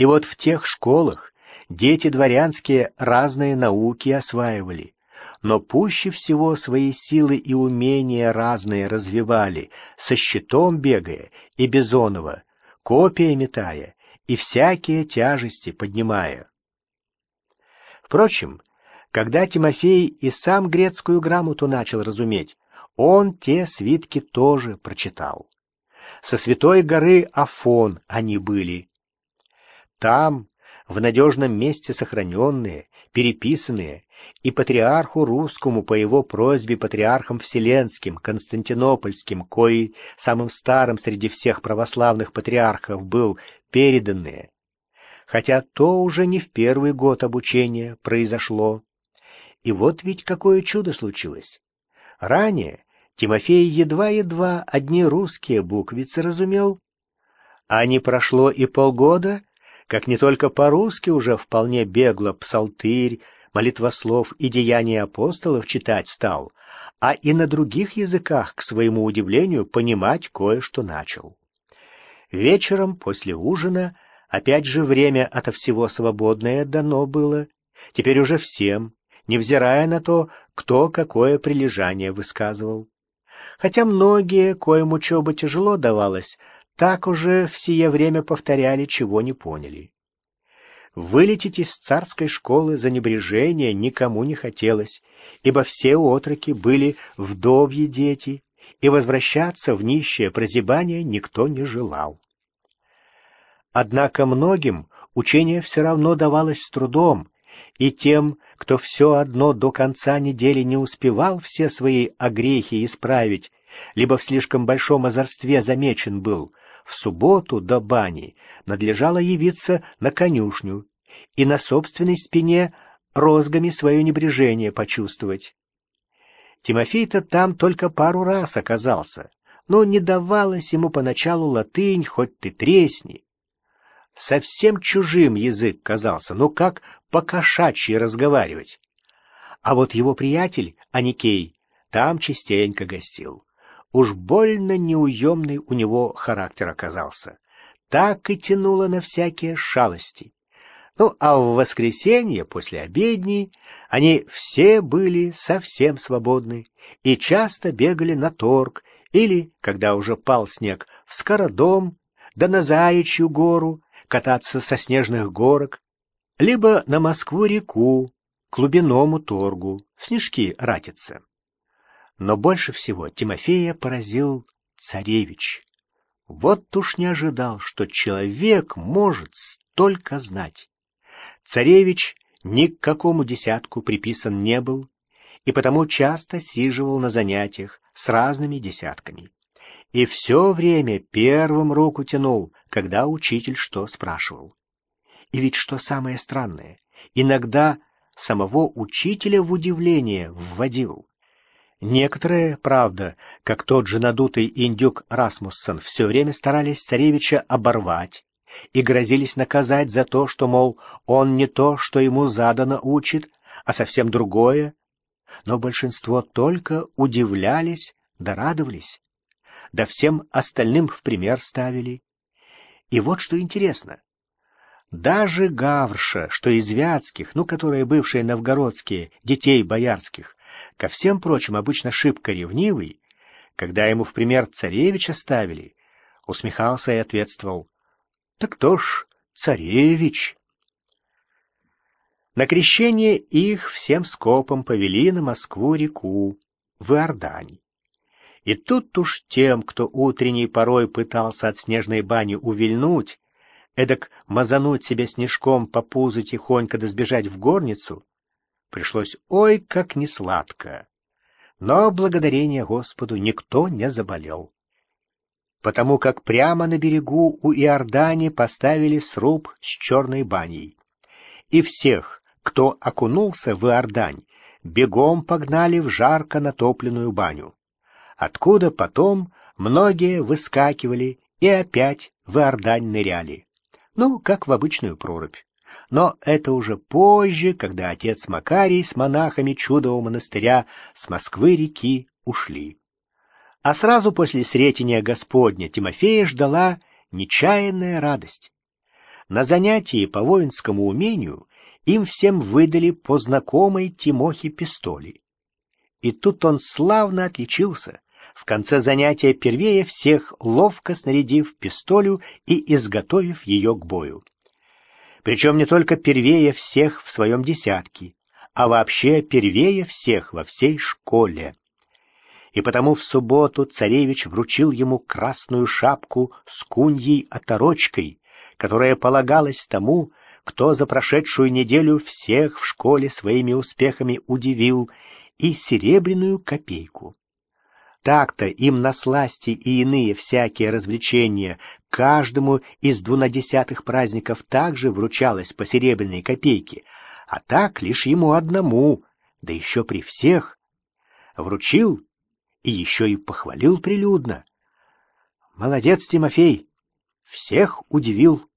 И вот в тех школах дети дворянские разные науки осваивали, но пуще всего свои силы и умения разные развивали, со щитом бегая и Бизонова, копия метая и всякие тяжести поднимая. Впрочем, когда Тимофей и сам грецкую грамоту начал разуметь, он те свитки тоже прочитал. Со святой горы Афон они были. Там, в надежном месте сохраненные, переписанные, и патриарху русскому по его просьбе патриархом вселенским, константинопольским, кои самым старым среди всех православных патриархов был, переданные. Хотя то уже не в первый год обучения произошло. И вот ведь какое чудо случилось. Ранее Тимофей едва-едва одни русские буквицы разумел, а не прошло и полгода, как не только по-русски уже вполне бегло псалтырь, молитвослов и деяния апостолов читать стал, а и на других языках, к своему удивлению, понимать кое-что начал. Вечером после ужина опять же время ото всего свободное дано было, теперь уже всем, невзирая на то, кто какое прилежание высказывал. Хотя многие, коим учеба тяжело давалась, так уже в сие время повторяли, чего не поняли. Вылететь из царской школы за небрежение никому не хотелось, ибо все отроки были вдовьи дети, и возвращаться в нищее прозябание никто не желал. Однако многим учение все равно давалось с трудом, и тем, кто все одно до конца недели не успевал все свои огрехи исправить, либо в слишком большом озорстве замечен был, в субботу до бани надлежало явиться на конюшню и на собственной спине розгами свое небрежение почувствовать. Тимофей-то там только пару раз оказался, но не давалось ему поначалу латынь, хоть ты тресни. Совсем чужим язык казался, ну как по-кошачьи разговаривать. А вот его приятель, Аникей, там частенько гостил. Уж больно неуемный у него характер оказался. Так и тянуло на всякие шалости. Ну, а в воскресенье после обедни они все были совсем свободны и часто бегали на торг или, когда уже пал снег, в Скородом, да на Заячью гору, кататься со снежных горок, либо на Москву-реку, к Лубиному торгу, снежки ратиться. Но больше всего Тимофея поразил царевич. Вот уж не ожидал, что человек может столько знать. Царевич ни к какому десятку приписан не был, и потому часто сиживал на занятиях с разными десятками и все время первым руку тянул, когда учитель что спрашивал. И ведь что самое странное, иногда самого учителя в удивление вводил. Некоторые, правда, как тот же надутый индюк Расмуссон, все время старались царевича оборвать и грозились наказать за то, что, мол, он не то, что ему задано учит, а совсем другое. Но большинство только удивлялись да радовались да всем остальным в пример ставили. И вот что интересно. Даже Гаврша, что из Вятских, ну, которые бывшие новгородские, детей боярских, ко всем прочим обычно шибко ревнивый, когда ему в пример царевича ставили, усмехался и ответствовал. «Так кто ж царевич?» На крещение их всем скопом повели на Москву-реку, в Иордань. И тут уж тем, кто утренней порой пытался от снежной бани увильнуть, эдак мазануть себе снежком по пузу тихонько да сбежать в горницу, пришлось ой как несладко. Но благодарение Господу никто не заболел. Потому как прямо на берегу у Иордани поставили сруб с черной баней. И всех, кто окунулся в Иордань, бегом погнали в жарко натопленную баню откуда потом многие выскакивали и опять в Иордань ныряли. Ну, как в обычную прорубь. Но это уже позже, когда отец Макарий с монахами чудового монастыря с Москвы-реки ушли. А сразу после Сретения Господня Тимофея ждала нечаянная радость. На занятии по воинскому умению им всем выдали по знакомой Тимохе пистоли. И тут он славно отличился, в конце занятия первее всех ловко снарядив пистолю и изготовив ее к бою. Причем не только первее всех в своем десятке, а вообще первее всех во всей школе. И потому в субботу царевич вручил ему красную шапку с куньей-оторочкой, которая полагалась тому, кто за прошедшую неделю всех в школе своими успехами удивил, и серебряную копейку. Так-то им на сласти и иные всякие развлечения каждому из двунадесятых праздников также вручалось по серебряной копейке, а так лишь ему одному, да еще при всех. Вручил и еще и похвалил прилюдно. Молодец, Тимофей, всех удивил.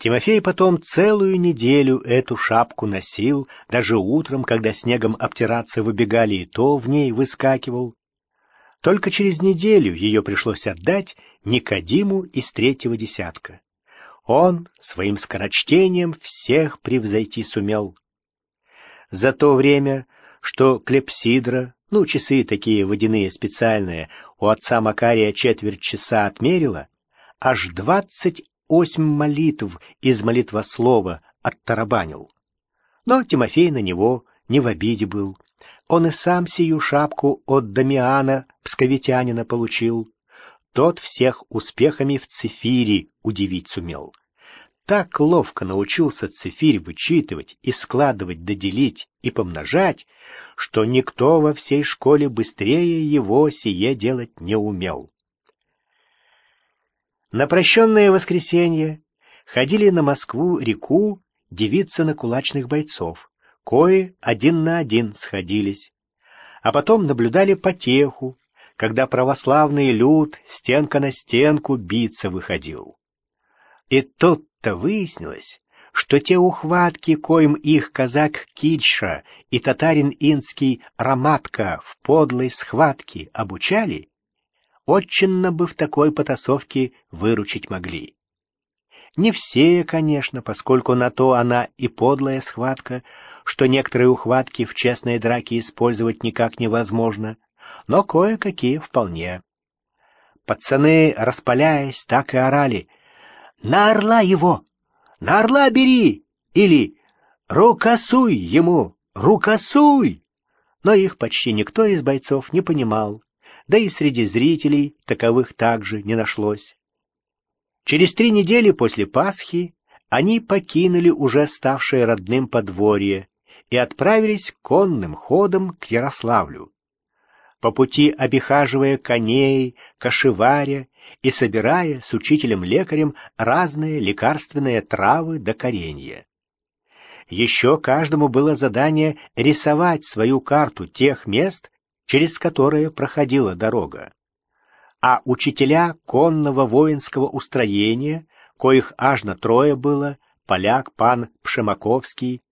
Тимофей потом целую неделю эту шапку носил, даже утром, когда снегом обтираться выбегали, и то в ней выскакивал. Только через неделю ее пришлось отдать Никодиму из третьего десятка. Он своим скорочтением всех превзойти сумел. За то время, что клепсидра, ну, часы такие водяные специальные, у отца Макария четверть часа отмерила, аж двадцать осьм молитв из молитвослова оттарабанил. Но Тимофей на него не в обиде был. Он и сам сию шапку от Дамиана, псковитянина, получил. Тот всех успехами в цифире удивить сумел. Так ловко научился цифирь вычитывать и складывать, доделить и помножать, что никто во всей школе быстрее его сие делать не умел. На прощенное воскресенье ходили на Москву-реку девицы на кулачных бойцов, кои один на один сходились, а потом наблюдали потеху, когда православный люд стенка на стенку биться выходил. И тут-то выяснилось, что те ухватки, коим их казак Кильша и татарин инский Раматка в подлой схватке обучали, Отчинно бы в такой потасовке выручить могли. Не все, конечно, поскольку на то она и подлая схватка, что некоторые ухватки в честной драке использовать никак невозможно, но кое-какие вполне. Пацаны, распаляясь, так и орали «На орла его! На орла бери!» или «Рукосуй ему! Рукосуй!» Но их почти никто из бойцов не понимал да и среди зрителей таковых также не нашлось. Через три недели после Пасхи они покинули уже ставшее родным подворье и отправились конным ходом к Ярославлю. По пути обихаживая коней, кошеваря и собирая с учителем-лекарем разные лекарственные травы до коренья. Еще каждому было задание рисовать свою карту тех мест, через которые проходила дорога. А учителя конного воинского устроения, коих аж на трое было, поляк пан Пшемаковский,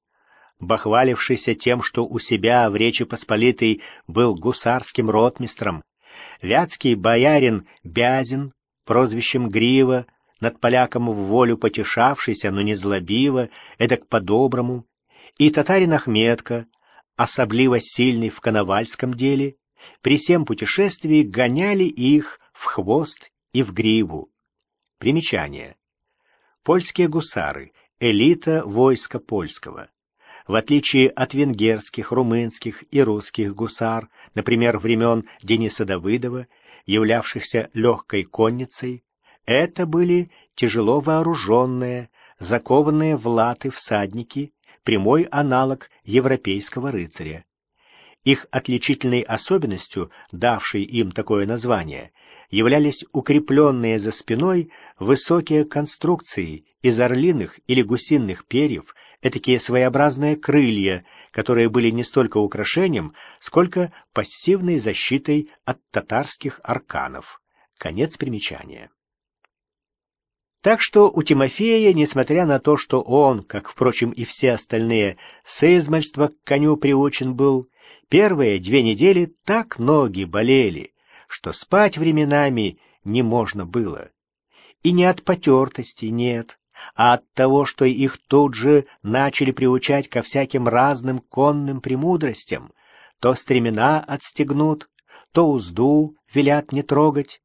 бахвалившийся тем, что у себя в Речи Посполитой был гусарским ротмистром, вятский боярин Бязин, прозвищем Грива, над поляком в волю потешавшийся, но не злобиво, эдак по-доброму, и татарин Ахметка, особливо сильный в коновальском деле, при всем путешествии гоняли их в хвост и в гриву. Примечание. Польские гусары — элита войска польского. В отличие от венгерских, румынских и русских гусар, например, времен Дениса Давыдова, являвшихся легкой конницей, это были тяжело вооруженные, закованные в латы всадники, прямой аналог европейского рыцаря. Их отличительной особенностью, давшей им такое название, являлись укрепленные за спиной высокие конструкции из орлиных или гусиных перьев, этакие своеобразные крылья, которые были не столько украшением, сколько пассивной защитой от татарских арканов. Конец примечания. Так что у Тимофея, несмотря на то, что он, как, впрочем, и все остальные, с измальства к коню приучен был, первые две недели так ноги болели, что спать временами не можно было. И не от потертости, нет, а от того, что их тут же начали приучать ко всяким разным конным премудростям. То стремена отстегнут, то узду велят не трогать,